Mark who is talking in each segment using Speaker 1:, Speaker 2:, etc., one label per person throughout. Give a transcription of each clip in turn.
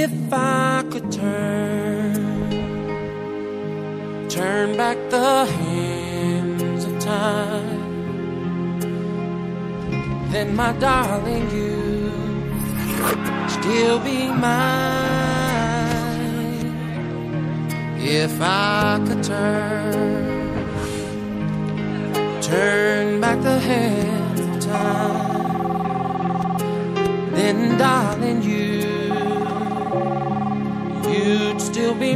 Speaker 1: If I could turn, turn back the hands of time, then my darling, you still be mine. If I could turn, turn back the hands of time, then darling, you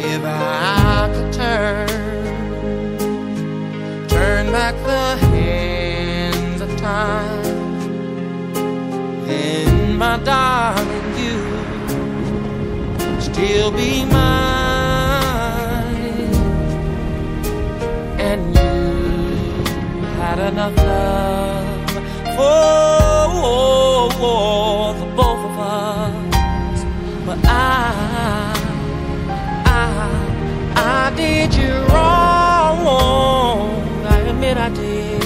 Speaker 1: If I could turn, turn back the hands of time, then my darling, you still be mine, and you had enough love for the both of us, but I. Did you wrong. I admit I did.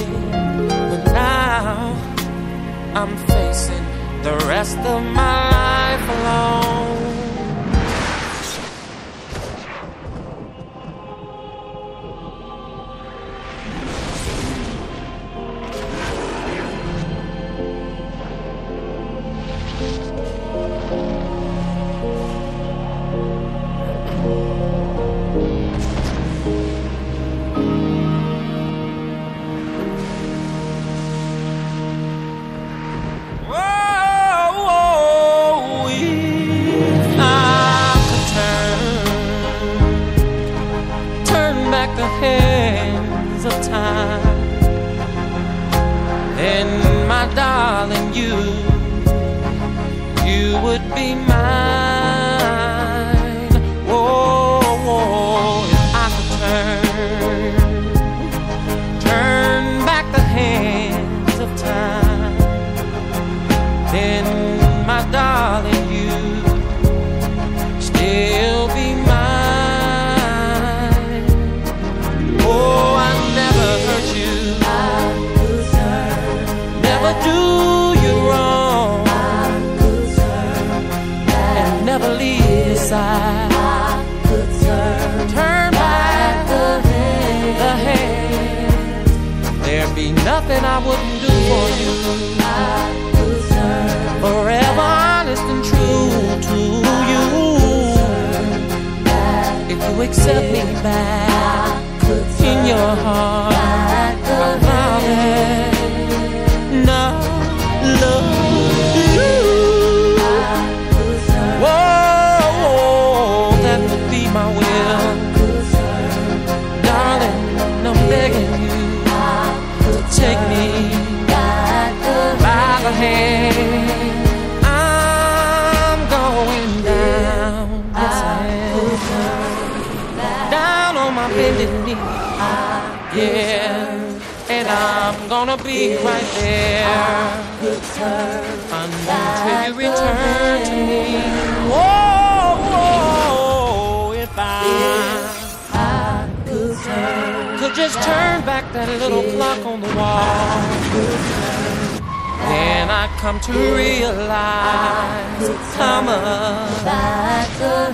Speaker 1: But now I'm facing the rest of my life alone. Darling, you, you would be mine. Whoa, whoa, if I could turn, turn back the hands of time then my darling, you still be mine. Oh, I never hurt you, never do There'd be nothing I wouldn't do for you forever honest and true to you. If you accept me back in your heart, on my bended knee. Yeah, and I'm gonna be right there until you return to me. Whoa, whoa if I could just turn back that little clock on the wall. Then I come to realize how much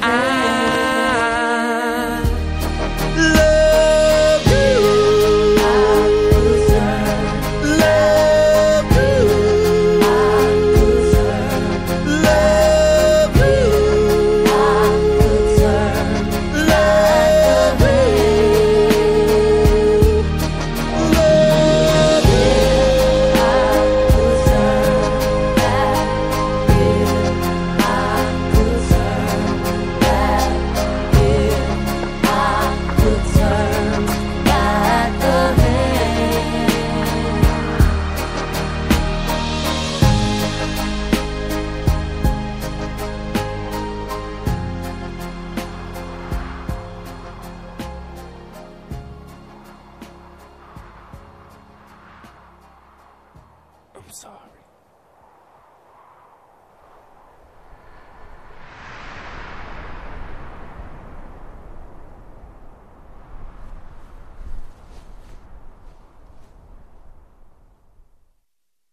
Speaker 1: I